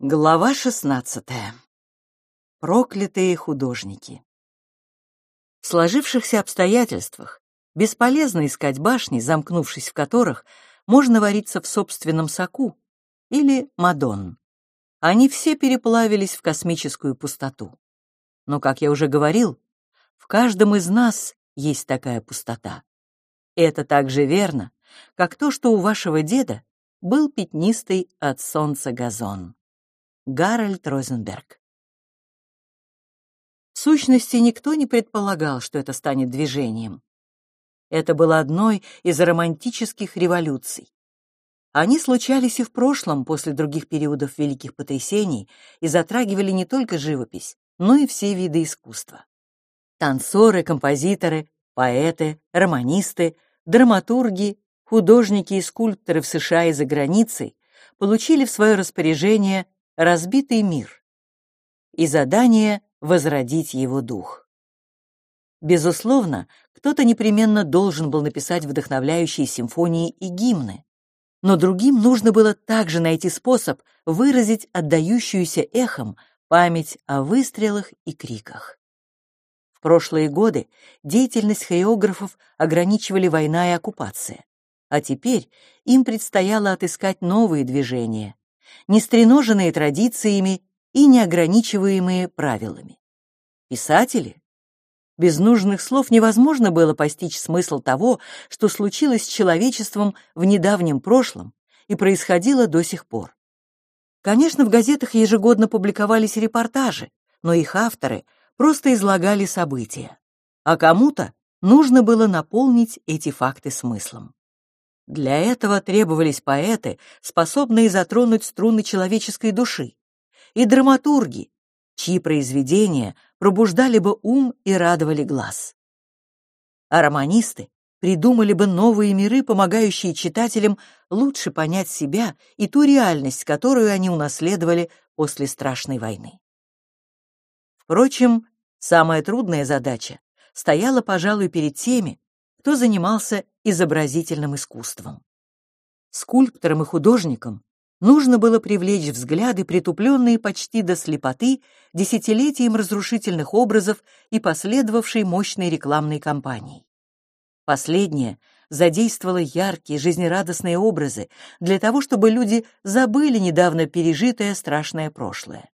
Глава шестнадцатая. Проклятые художники. В сложившихся обстоятельствах бесполезно искать башни, замкнувшись в которых можно вариться в собственном соку, или Мадонн. Они все переплавились в космическую пустоту. Но, как я уже говорил, в каждом из нас есть такая пустота. Это так же верно, как то, что у вашего деда был пятнистый от солнца газон. Гарольд Розенберг. В сущности, никто не предполагал, что это станет движением. Это было одной из романтических революций. Они случались и в прошлом, после других периодов великих потрясений, и затрагивали не только живопись, но и все виды искусства. Танцоры, композиторы, поэты, романисты, драматурги, художники и скульпторы в США и за границей получили в свое распоряжение разбитый мир и задание возродить его дух. Безусловно, кто-то непременно должен был написать вдохновляющие симфонии и гимны, но другим нужно было также найти способ выразить отдающуюся эхом память о выстрелах и криках. В прошлые годы деятельность хореографов ограничивали война и оккупация, а теперь им предстояло отыскать новые движения, не стреноженные традициями и не ограничиваемые правилами. Писатели? Без нужных слов невозможно было постичь смысл того, что случилось с человечеством в недавнем прошлом и происходило до сих пор. Конечно, в газетах ежегодно публиковались репортажи, но их авторы просто излагали события. А кому-то нужно было наполнить эти факты смыслом. Для этого требовались поэты, способные затронуть струны человеческой души, и драматурги, чьи произведения пробуждали бы ум и радовали глаз. А романисты придумали бы новые миры, помогающие читателям лучше понять себя и ту реальность, которую они унаследовали после страшной войны. Впрочем, самая трудная задача стояла, пожалуй, перед теми, кто занимался изобразительным искусством. Скульпторам и художникам нужно было привлечь взгляды, притупленные почти до слепоты, десятилетием разрушительных образов и последовавшей мощной рекламной кампанией. Последняя задействовала яркие, жизнерадостные образы для того, чтобы люди забыли недавно пережитое страшное прошлое.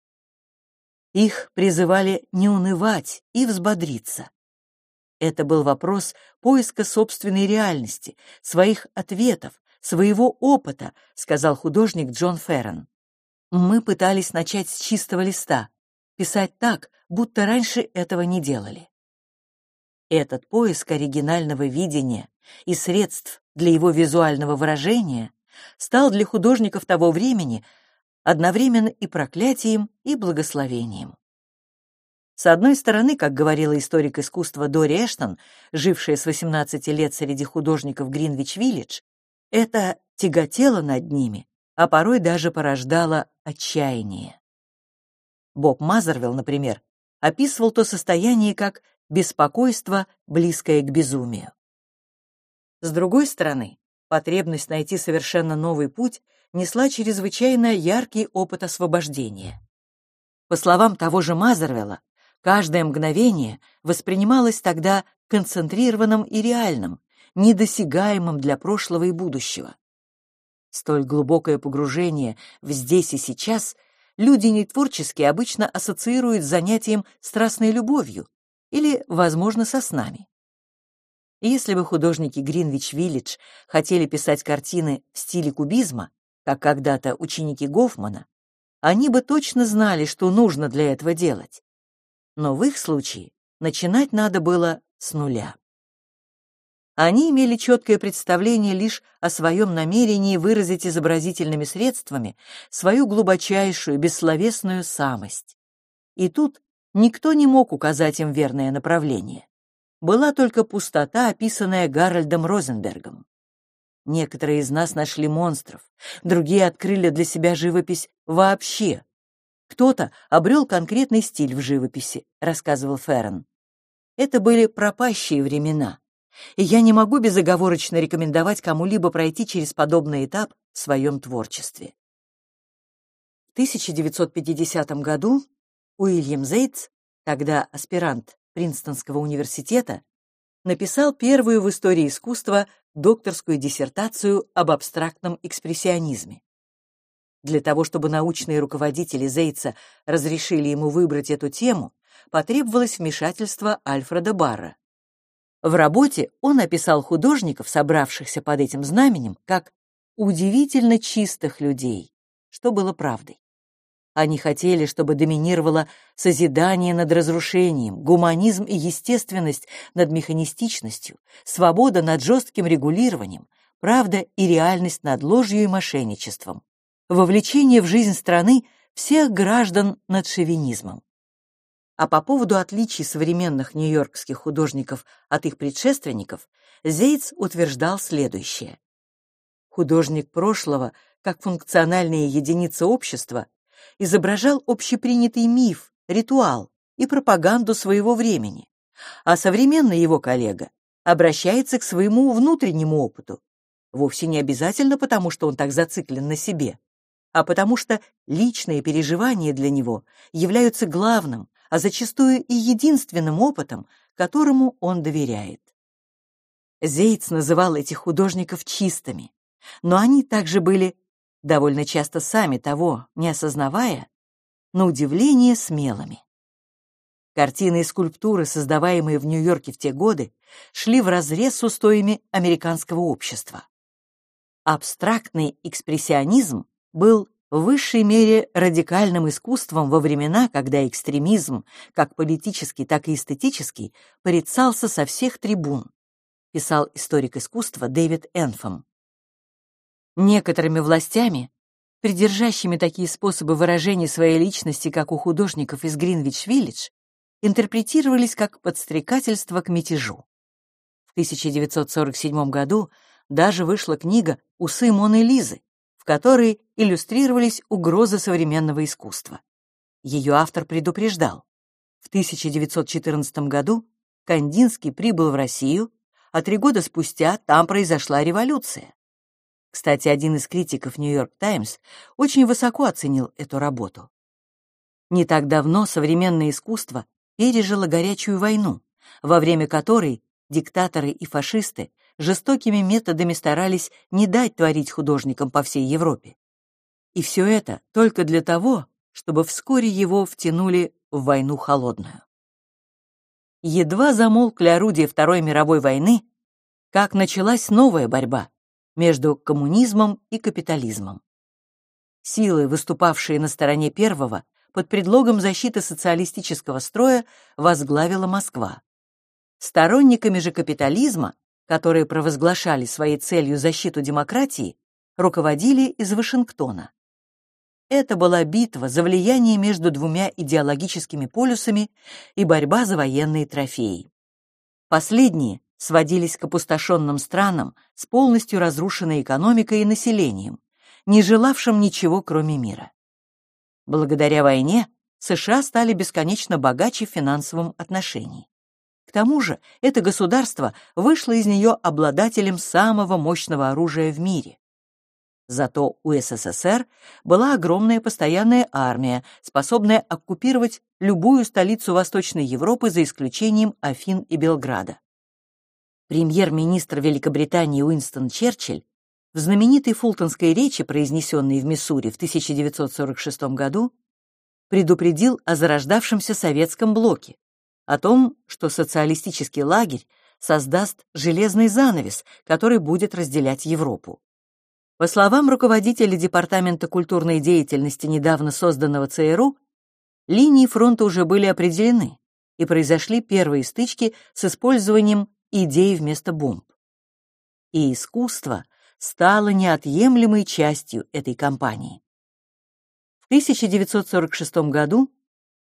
Их призывали не унывать и взбодриться. Это был вопрос поиска собственной реальности, своих ответов, своего опыта, сказал художник Джон Феррен. Мы пытались начать с чистого листа, писать так, будто раньше этого не делали. Этот поиск оригинального видения и средств для его визуального выражения стал для художников того времени одновременно и проклятием, и благословением. С одной стороны, как говорила историк искусства Дори Эштон, жившая с 18 лет среди художников Гринвич-Виллидж, это тяготело над ними, а порой даже порождало отчаяние. Боб Мазервилл, например, описывал то состояние как беспокойство, близкое к безумию. С другой стороны, потребность найти совершенно новый путь несла чрезвычайно яркий опыт освобождения. По словам того же Мазервелла, Каждое мгновение воспринималось тогда концентрированным и реальным, недосягаемым для прошлого и будущего. Столь глубокое погружение в здесь и сейчас люди нетворчески обычно ассоциируют с занятием страстной любовью или, возможно, со снами. Если бы художники Гринвич-Виллидж хотели писать картины в стиле кубизма, как когда-то ученики Гофмана, они бы точно знали, что нужно для этого делать но в их случае начинать надо было с нуля. Они имели четкое представление лишь о своем намерении выразить изобразительными средствами свою глубочайшую бессловесную самость. И тут никто не мог указать им верное направление. Была только пустота, описанная Гарольдом Розенбергом. Некоторые из нас нашли монстров, другие открыли для себя живопись вообще, кто-то обрел конкретный стиль в живописи, рассказывал Феррен. Это были пропащие времена, и я не могу безоговорочно рекомендовать кому-либо пройти через подобный этап в своем творчестве. 1950 году Уильям Зейтс, тогда аспирант Принстонского университета, написал первую в истории искусства докторскую диссертацию об абстрактном экспрессионизме. Для того, чтобы научные руководители Зейтса разрешили ему выбрать эту тему, потребовалось вмешательство Альфреда Барра. В работе он описал художников, собравшихся под этим знаменем, как удивительно чистых людей, что было правдой. Они хотели, чтобы доминировало созидание над разрушением, гуманизм и естественность над механистичностью, свобода над жестким регулированием, правда и реальность над ложью и мошенничеством, вовлечение в жизнь страны всех граждан над шовинизмом. А по поводу отличий современных нью-йоркских художников от их предшественников, Зейтс утверждал следующее. Художник прошлого, как функциональная единица общества, изображал общепринятый миф, ритуал и пропаганду своего времени, а современный его коллега обращается к своему внутреннему опыту, вовсе не обязательно потому, что он так зациклен на себе, а потому что личные переживания для него являются главным, а зачастую и единственным опытом, которому он доверяет. Зейц называл этих художников чистыми, но они также были довольно часто сами того не осознавая, на удивление смелыми. Картины и скульптуры, создаваемые в Нью-Йорке в те годы, шли вразрез с устоями американского общества. Абстрактный экспрессионизм был в высшей мере радикальным искусством во времена, когда экстремизм, как политический, так и эстетический, порицался со всех трибун, писал историк искусства Дэвид Энфом. Некоторыми властями, придержащими такие способы выражения своей личности, как у художников из Гринвич-Виллидж, интерпретировались как подстрекательство к мятежу. В 1947 году даже вышла книга «Усы Моны Лизы», в которой иллюстрировались угрозы современного искусства. Ее автор предупреждал. В 1914 году Кандинский прибыл в Россию, а три года спустя там произошла революция. Кстати, один из критиков «Нью-Йорк Таймс» очень высоко оценил эту работу. Не так давно современное искусство пережило горячую войну, во время которой диктаторы и фашисты жестокими методами старались не дать творить художникам по всей Европе. И все это только для того, чтобы вскоре его втянули в войну холодную. Едва замолкли орудия Второй мировой войны, как началась новая борьба, между коммунизмом и капитализмом. Силы, выступавшие на стороне первого, под предлогом защиты социалистического строя возглавила Москва. Сторонниками же капитализма, которые провозглашали своей целью защиту демократии, руководили из Вашингтона. Это была битва за влияние между двумя идеологическими полюсами и борьба за военные трофеи. Последние сводились к опустошенным странам с полностью разрушенной экономикой и населением, не желавшим ничего, кроме мира. Благодаря войне США стали бесконечно богаче в финансовом отношении. К тому же это государство вышло из нее обладателем самого мощного оружия в мире. Зато у СССР была огромная постоянная армия, способная оккупировать любую столицу Восточной Европы за исключением Афин и Белграда. Премьер-министр Великобритании Уинстон Черчилль в знаменитой фултонской речи, произнесенной в Миссури в 1946 году, предупредил о зарождавшемся советском блоке, о том, что социалистический лагерь создаст железный занавес, который будет разделять Европу. По словам руководителя Департамента культурной деятельности недавно созданного ЦРУ, линии фронта уже были определены, и произошли первые стычки с использованием идей вместо бомб. И искусство стало неотъемлемой частью этой кампании. В 1946 году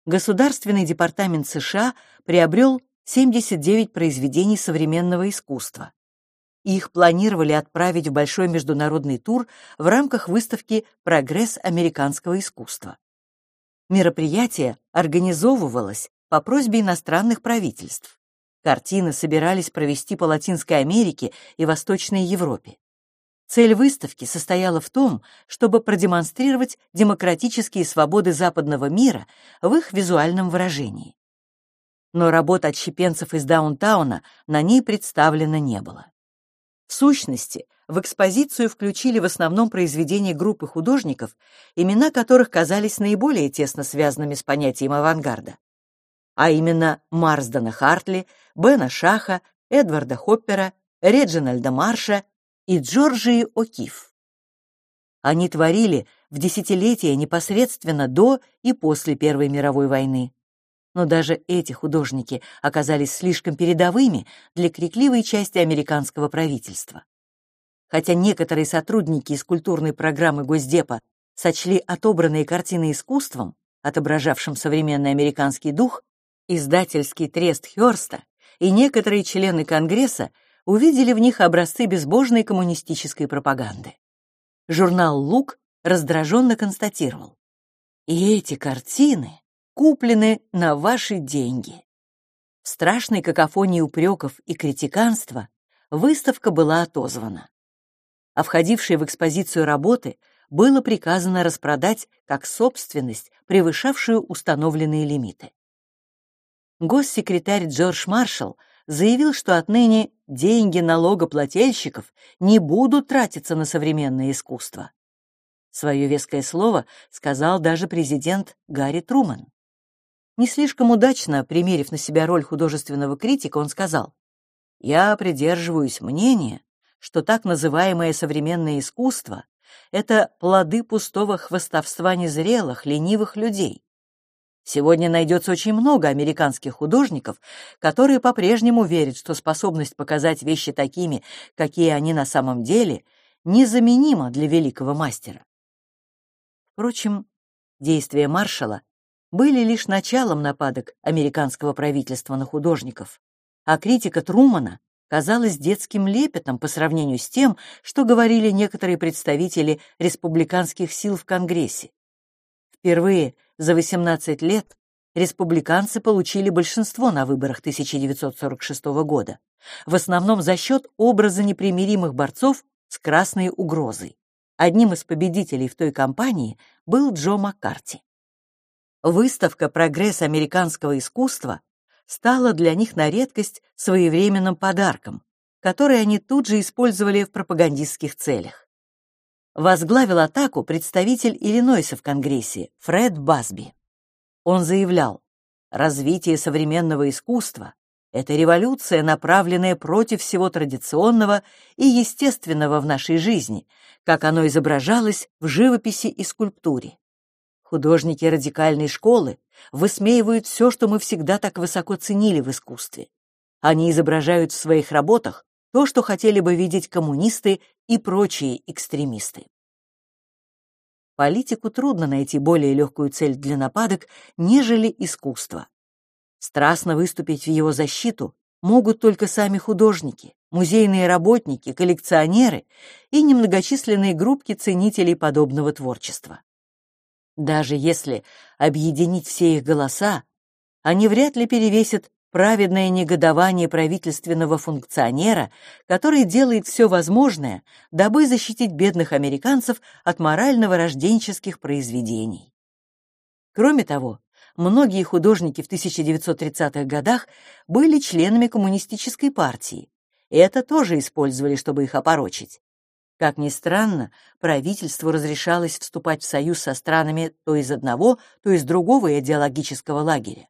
Государственный департамент США приобрел 79 произведений современного искусства. Их планировали отправить в большой международный тур в рамках выставки «Прогресс американского искусства». Мероприятие организовывалось по просьбе иностранных правительств. Картины собирались провести по Латинской Америке и Восточной Европе. Цель выставки состояла в том, чтобы продемонстрировать демократические свободы западного мира в их визуальном выражении. Но работ отщепенцев из даунтауна на ней представлено не было. В сущности, в экспозицию включили в основном произведения группы художников, имена которых казались наиболее тесно связанными с понятием авангарда, а именно Марсдена Хартли, Бена Шаха, Эдварда Хоппера, Реджинальда Марша и Джорджии О'Кифф. Они творили в десятилетия непосредственно до и после Первой мировой войны. Но даже эти художники оказались слишком передовыми для крикливой части американского правительства. Хотя некоторые сотрудники из культурной программы Госдепа сочли отобранные картины искусством, отображавшим современный американский дух, издательский трест Хёрста и некоторые члены Конгресса увидели в них образцы безбожной коммунистической пропаганды. Журнал «Лук» раздраженно констатировал. «И эти картины куплены на ваши деньги». В страшной какофонии упреков и критиканства выставка была отозвана. А входившие в экспозицию работы было приказано распродать как собственность, превышавшую установленные лимиты. Госсекретарь Джордж Маршалл заявил, что отныне деньги налогоплательщиков не будут тратиться на современное искусство. Свое веское слово сказал даже президент Гарри Труман. Не слишком удачно примерив на себя роль художественного критика, он сказал, «Я придерживаюсь мнения, что так называемое современное искусство — это плоды пустого хвостовства незрелых, ленивых людей, Сегодня найдется очень много американских художников, которые по-прежнему верят, что способность показать вещи такими, какие они на самом деле, незаменима для великого мастера. Впрочем, действия маршала были лишь началом нападок американского правительства на художников, а критика Трумана казалась детским лепетом по сравнению с тем, что говорили некоторые представители республиканских сил в Конгрессе. Впервые за 18 лет республиканцы получили большинство на выборах 1946 года, в основном за счет образа непримиримых борцов с красной угрозой. Одним из победителей в той кампании был Джо Маккарти. Выставка «Прогресс американского искусства» стала для них на редкость своевременным подарком, который они тут же использовали в пропагандистских целях возглавил атаку представитель Иллинойса в Конгрессе Фред Басби. Он заявлял, развитие современного искусства — это революция, направленная против всего традиционного и естественного в нашей жизни, как оно изображалось в живописи и скульптуре. Художники радикальной школы высмеивают все, что мы всегда так высоко ценили в искусстве. Они изображают в своих работах то, что хотели бы видеть коммунисты и прочие экстремисты. Политику трудно найти более легкую цель для нападок, нежели искусство. Страстно выступить в его защиту могут только сами художники, музейные работники, коллекционеры и немногочисленные группки ценителей подобного творчества. Даже если объединить все их голоса, они вряд ли перевесят праведное негодование правительственного функционера, который делает все возможное, дабы защитить бедных американцев от морально-рожденческих произведений. Кроме того, многие художники в 1930-х годах были членами коммунистической партии, и это тоже использовали, чтобы их опорочить. Как ни странно, правительству разрешалось вступать в союз со странами то из одного, то из другого идеологического лагеря.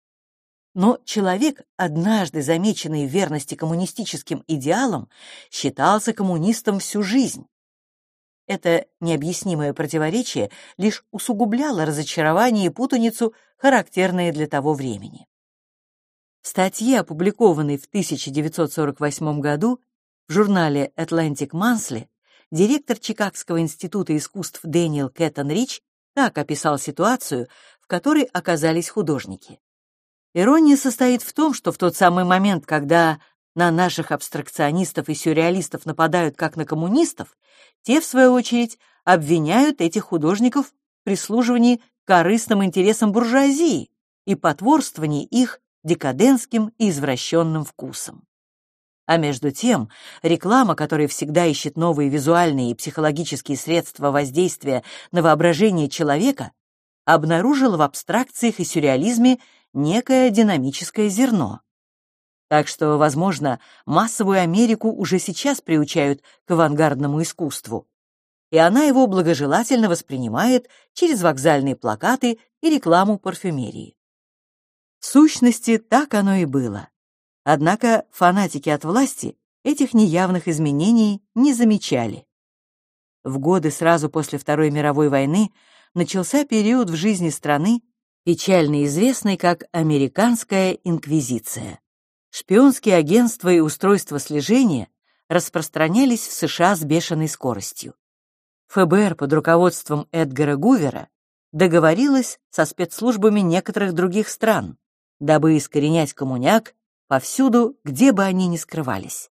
Но человек, однажды замеченный в верности коммунистическим идеалам, считался коммунистом всю жизнь. Это необъяснимое противоречие лишь усугубляло разочарование и путаницу, характерные для того времени. В статье, опубликованной в 1948 году в журнале Atlantic Monthly, директор Чикагского института искусств Дэниел Кэттон Рич так описал ситуацию, в которой оказались художники. Ирония состоит в том, что в тот самый момент, когда на наших абстракционистов и сюрреалистов нападают как на коммунистов, те, в свою очередь, обвиняют этих художников в прислуживании корыстным интересам буржуазии и потворствовании их декадентским и извращенным вкусам. А между тем, реклама, которая всегда ищет новые визуальные и психологические средства воздействия на воображение человека, обнаружила в абстракциях и сюрреализме некое динамическое зерно. Так что, возможно, массовую Америку уже сейчас приучают к авангардному искусству, и она его благожелательно воспринимает через вокзальные плакаты и рекламу парфюмерии. В сущности, так оно и было. Однако фанатики от власти этих неявных изменений не замечали. В годы сразу после Второй мировой войны начался период в жизни страны, печально известный как Американская инквизиция. Шпионские агентства и устройства слежения распространялись в США с бешеной скоростью. ФБР под руководством Эдгара Гувера договорилась со спецслужбами некоторых других стран, дабы искоренять коммуняк повсюду, где бы они ни скрывались.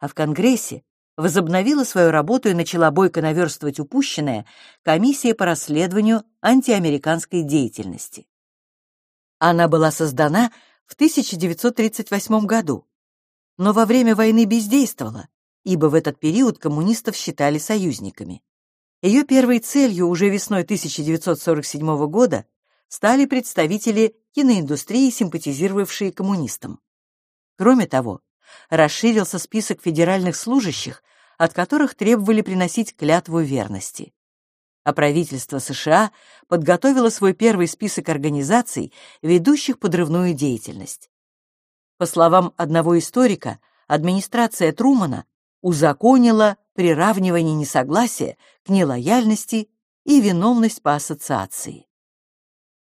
А в Конгрессе возобновила свою работу и начала бойко наверстывать упущенное комиссия по расследованию антиамериканской деятельности. Она была создана в 1938 году, но во время войны бездействовала, ибо в этот период коммунистов считали союзниками. Ее первой целью уже весной 1947 года стали представители киноиндустрии, симпатизировавшие коммунистам. Кроме того, расширился список федеральных служащих, от которых требовали приносить клятву верности. А правительство США подготовило свой первый список организаций, ведущих подрывную деятельность. По словам одного историка, администрация Трумана узаконила приравнивание несогласия к нелояльности и виновность по ассоциации.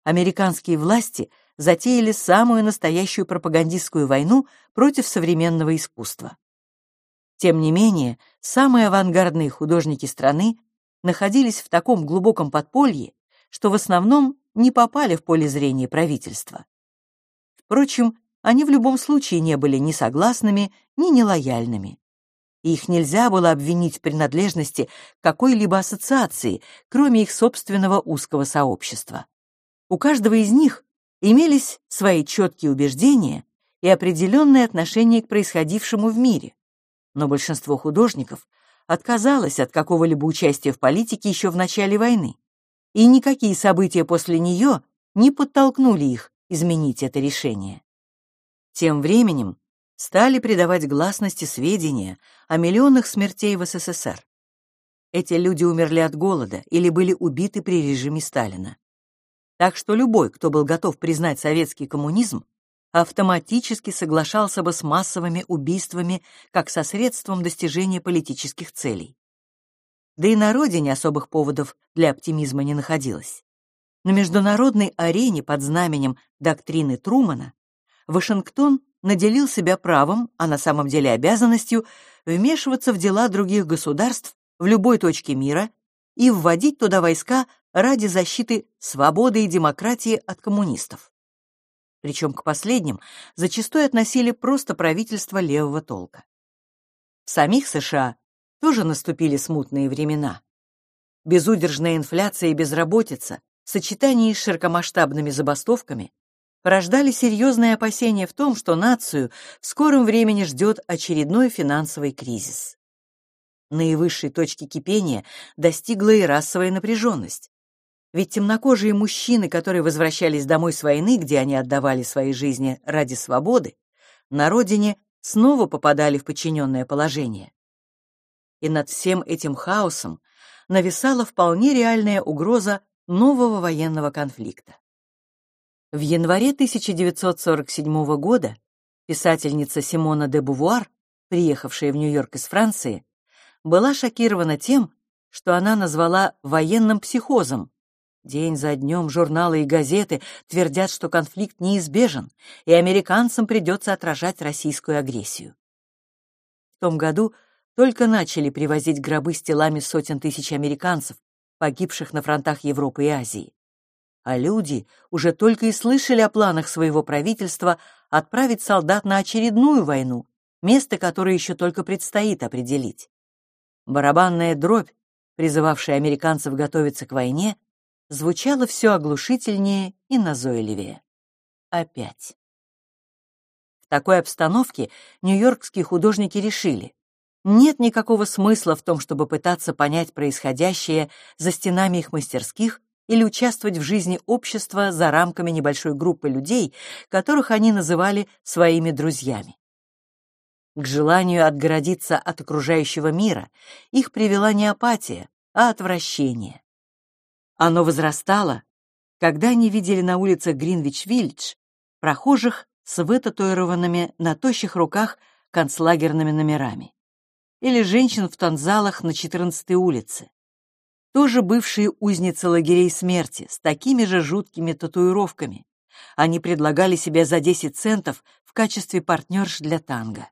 Американские власти затеяли самую настоящую пропагандистскую войну против современного искусства. Тем не менее, самые авангардные художники страны находились в таком глубоком подполье, что в основном не попали в поле зрения правительства. Впрочем, они в любом случае не были ни согласными, ни нелояльными и их нельзя было обвинить в принадлежности какой-либо ассоциации, кроме их собственного узкого сообщества. У каждого из них имелись свои четкие убеждения и определенное отношение к происходившему в мире, но большинство художников отказалось от какого-либо участия в политике еще в начале войны, и никакие события после нее не подтолкнули их изменить это решение. Тем временем стали придавать гласности сведения о миллионах смертей в СССР. Эти люди умерли от голода или были убиты при режиме Сталина. Так что любой, кто был готов признать советский коммунизм, автоматически соглашался бы с массовыми убийствами как со средством достижения политических целей. Да и на родине особых поводов для оптимизма не находилось. На международной арене под знаменем доктрины Трумана Вашингтон наделил себя правом, а на самом деле обязанностью, вмешиваться в дела других государств в любой точке мира и вводить туда войска ради защиты свободы и демократии от коммунистов. Причем к последним зачастую относили просто правительство левого толка. В самих США тоже наступили смутные времена. Безудержная инфляция и безработица в сочетании с широкомасштабными забастовками порождали серьезные опасения в том, что нацию в скором времени ждет очередной финансовый кризис. Наивысшей точки кипения достигла и расовая напряженность. Ведь темнокожие мужчины, которые возвращались домой с войны, где они отдавали свои жизни ради свободы, на родине снова попадали в подчиненное положение. И над всем этим хаосом нависала вполне реальная угроза нового военного конфликта. В январе 1947 года писательница Симона де Бувуар, приехавшая в Нью-Йорк из Франции, была шокирована тем, что она назвала военным психозом. День за днем журналы и газеты твердят, что конфликт неизбежен, и американцам придется отражать российскую агрессию. В том году только начали привозить гробы с телами сотен тысяч американцев, погибших на фронтах Европы и Азии а люди уже только и слышали о планах своего правительства отправить солдат на очередную войну, место которой еще только предстоит определить. Барабанная дробь, призывавшая американцев готовиться к войне, звучала все оглушительнее и назойливее. Опять. такой обстановке нью-йоркские художники решили, нет никакого смысла в том, чтобы пытаться понять происходящее за стенами их мастерских или участвовать в жизни общества за рамками небольшой группы людей, которых они называли своими друзьями. К желанию отгородиться от окружающего мира их привела не апатия, а отвращение. Оно возрастало, когда они видели на улицах Гринвич-Виллидж прохожих с вытатуированными на тощих руках концлагерными номерами или женщин в танзалах на 14-й улице. Тоже бывшие узницы лагерей смерти с такими же жуткими татуировками. Они предлагали себя за 10 центов в качестве партнерш для танго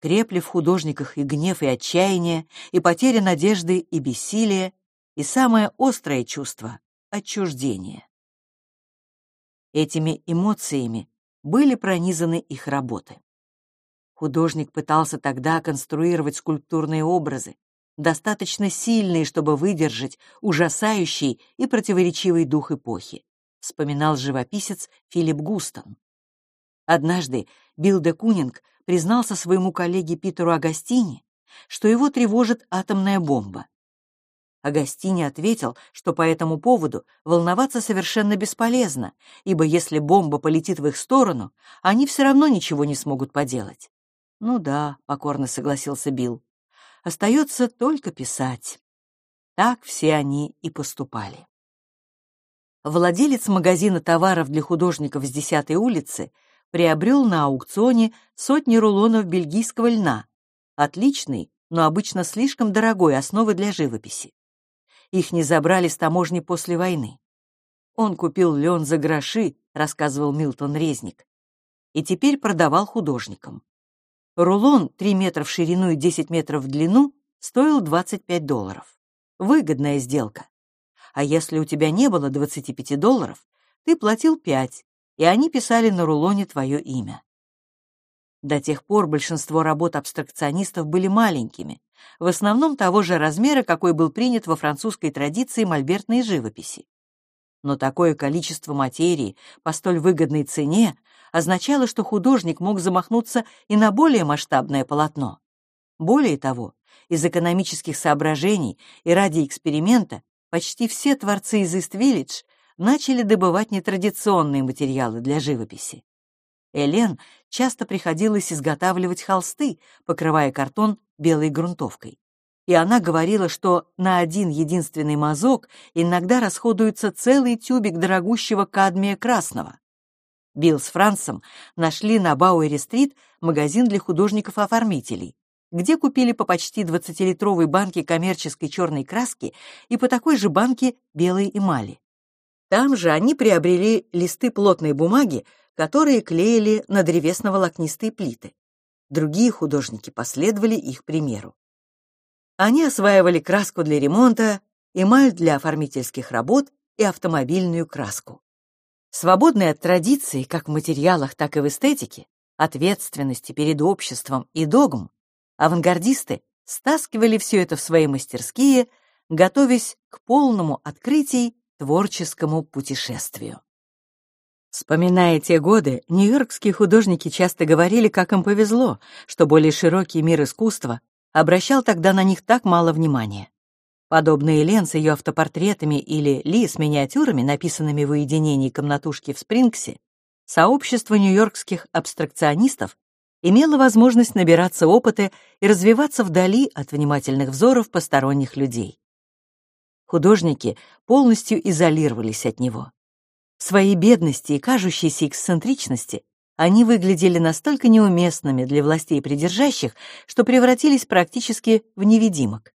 крепли в художниках и гнев, и отчаяние, и потеря надежды, и бессилие, и самое острое чувство — отчуждение. Этими эмоциями были пронизаны их работы. Художник пытался тогда конструировать скульптурные образы, достаточно сильные, чтобы выдержать ужасающий и противоречивый дух эпохи, вспоминал живописец Филипп Густон. Однажды Билл де Кунинг признался своему коллеге Питеру Агастини, что его тревожит атомная бомба. Агастини ответил, что по этому поводу волноваться совершенно бесполезно, ибо если бомба полетит в их сторону, они все равно ничего не смогут поделать. «Ну да», — покорно согласился Билл, — «остается только писать». Так все они и поступали. Владелец магазина товаров для художников с 10-й улицы приобрел на аукционе сотни рулонов бельгийского льна, отличной, но обычно слишком дорогой основы для живописи. Их не забрали с таможни после войны. Он купил лен за гроши, рассказывал Милтон Резник, и теперь продавал художникам. Рулон 3 метра в ширину и 10 метров в длину стоил 25 долларов. Выгодная сделка. А если у тебя не было 25 долларов, ты платил 5 и они писали на рулоне твое имя. До тех пор большинство работ абстракционистов были маленькими, в основном того же размера, какой был принят во французской традиции мольбертной живописи. Но такое количество материи по столь выгодной цене означало, что художник мог замахнуться и на более масштабное полотно. Более того, из экономических соображений и ради эксперимента почти все творцы из Ист-Виллидж начали добывать нетрадиционные материалы для живописи. Элен часто приходилось изготавливать холсты, покрывая картон белой грунтовкой. И она говорила, что на один единственный мазок иногда расходуется целый тюбик дорогущего кадмия красного. Билл с Францем нашли на Бауэре-стрит магазин для художников-оформителей, где купили по почти 20-литровой банке коммерческой черной краски и по такой же банке белой эмали. Там же они приобрели листы плотной бумаги, которые клеили на древесно-волокнистые плиты. Другие художники последовали их примеру. Они осваивали краску для ремонта, эмаль для оформительских работ и автомобильную краску. Свободные от традиций, как в материалах, так и в эстетике, ответственности перед обществом и догм, авангардисты стаскивали все это в свои мастерские, готовясь к полному открытию творческому путешествию. Вспоминая те годы, нью-йоркские художники часто говорили, как им повезло, что более широкий мир искусства обращал тогда на них так мало внимания. Подобные Лен с ее автопортретами или Ли с миниатюрами, написанными в уединении комнатушки в Спрингсе, сообщество нью-йоркских абстракционистов имело возможность набираться опыта и развиваться вдали от внимательных взоров посторонних людей. Художники полностью изолировались от него. В своей бедности и кажущейся эксцентричности они выглядели настолько неуместными для властей придержащих, что превратились практически в невидимок.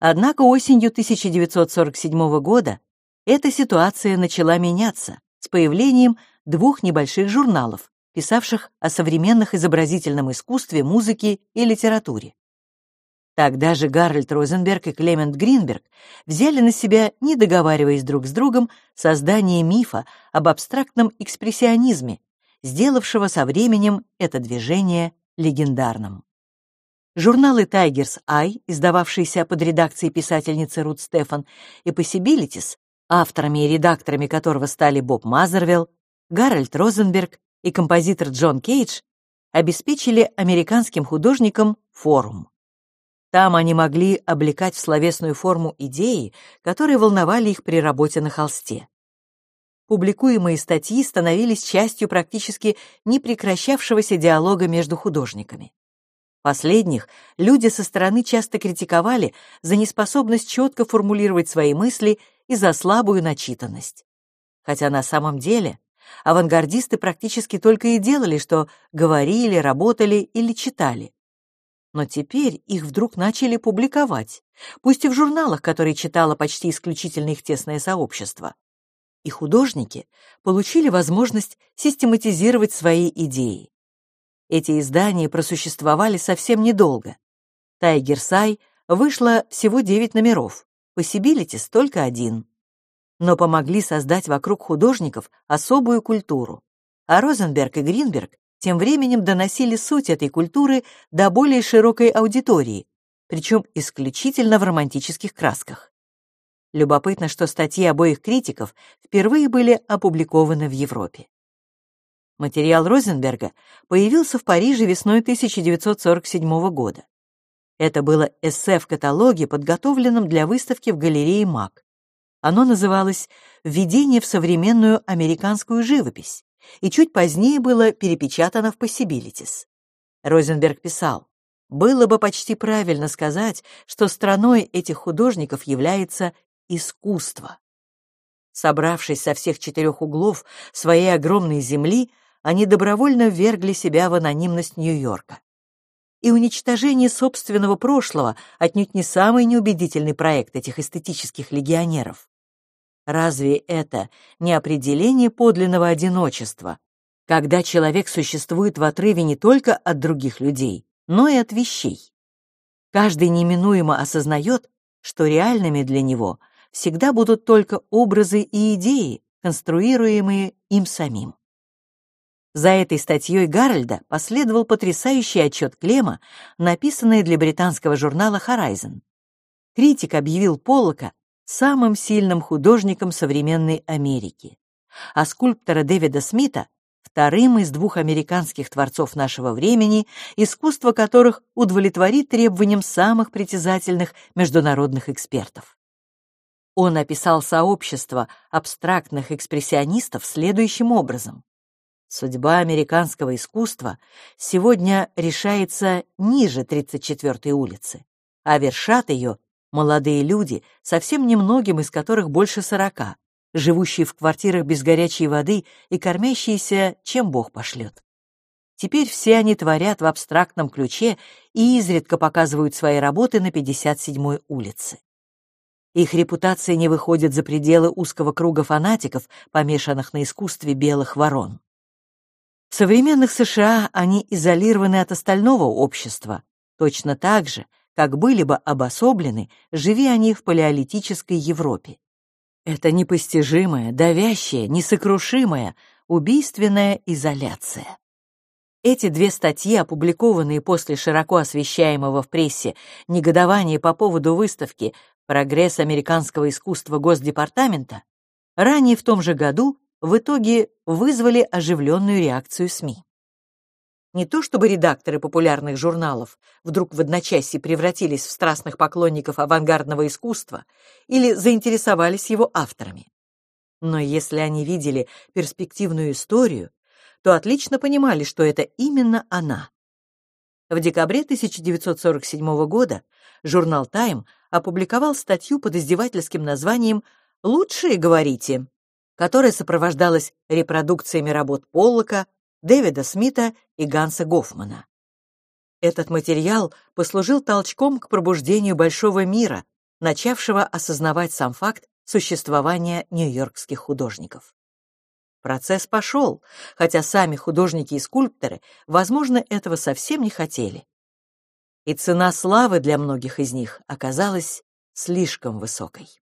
Однако осенью 1947 года эта ситуация начала меняться с появлением двух небольших журналов, писавших о современных изобразительном искусстве, музыке и литературе. Тогда же Гарольд Розенберг и Клемент Гринберг взяли на себя, не договариваясь друг с другом, создание мифа об абстрактном экспрессионизме, сделавшего со временем это движение легендарным. Журналы «Tiger's Eye», издававшиеся под редакцией писательницы Рут Стефан, и «Possibilities», авторами и редакторами которого стали Боб Мазервелл, Гарольд Розенберг и композитор Джон Кейдж обеспечили американским художникам форум. Там они могли облекать в словесную форму идеи, которые волновали их при работе на холсте. Публикуемые статьи становились частью практически непрекращавшегося диалога между художниками. Последних люди со стороны часто критиковали за неспособность четко формулировать свои мысли и за слабую начитанность. Хотя на самом деле авангардисты практически только и делали, что говорили, работали или читали. Но теперь их вдруг начали публиковать, пусть и в журналах, которые читало почти исключительно их тесное сообщество. И художники получили возможность систематизировать свои идеи. Эти издания просуществовали совсем недолго. «Тайгер Сай» вышло всего девять номеров, «Посибилитис» только один. Но помогли создать вокруг художников особую культуру. А Розенберг и Гринберг тем временем доносили суть этой культуры до более широкой аудитории, причем исключительно в романтических красках. Любопытно, что статьи обоих критиков впервые были опубликованы в Европе. Материал Розенберга появился в Париже весной 1947 года. Это было эссе в каталоге, подготовленном для выставки в галерее МАК. Оно называлось «Введение в современную американскую живопись» и чуть позднее было перепечатано в Possibilities. Розенберг писал, «Было бы почти правильно сказать, что страной этих художников является искусство». Собравшись со всех четырех углов своей огромной земли, они добровольно ввергли себя в анонимность Нью-Йорка. И уничтожение собственного прошлого отнюдь не самый неубедительный проект этих эстетических легионеров. Разве это не определение подлинного одиночества, когда человек существует в отрыве не только от других людей, но и от вещей? Каждый неминуемо осознает, что реальными для него всегда будут только образы и идеи, конструируемые им самим. За этой статьей Гарольда последовал потрясающий отчет Клема, написанный для британского журнала Horizon. Критик объявил Поллока самым сильным художником современной Америки, а скульптора Дэвида Смита вторым из двух американских творцов нашего времени, искусство которых удовлетворит требованиям самых притязательных международных экспертов. Он описал сообщество абстрактных экспрессионистов следующим образом. Судьба американского искусства сегодня решается ниже 34-й улицы, а вершат ее Молодые люди, совсем немногим из которых больше сорока, живущие в квартирах без горячей воды и кормящиеся, чем Бог пошлет. Теперь все они творят в абстрактном ключе и изредка показывают свои работы на 57-й улице. Их репутация не выходит за пределы узкого круга фанатиков, помешанных на искусстве белых ворон. В современных США они изолированы от остального общества, точно так же, как были бы обособлены, живи они в палеолитической Европе. Это непостижимая, давящая, несокрушимая, убийственная изоляция. Эти две статьи, опубликованные после широко освещаемого в прессе негодования по поводу выставки «Прогресс американского искусства Госдепартамента», ранее в том же году в итоге вызвали оживленную реакцию СМИ. Не то чтобы редакторы популярных журналов вдруг в одночасье превратились в страстных поклонников авангардного искусства или заинтересовались его авторами. Но если они видели перспективную историю, то отлично понимали, что это именно она. В декабре 1947 года журнал «Тайм» опубликовал статью под издевательским названием «Лучшие, говорите», которая сопровождалась репродукциями работ Поллока, Дэвида Смита и Ганса Гофмана. Этот материал послужил толчком к пробуждению большого мира, начавшего осознавать сам факт существования нью-йоркских художников. Процесс пошел, хотя сами художники и скульпторы, возможно, этого совсем не хотели. И цена славы для многих из них оказалась слишком высокой.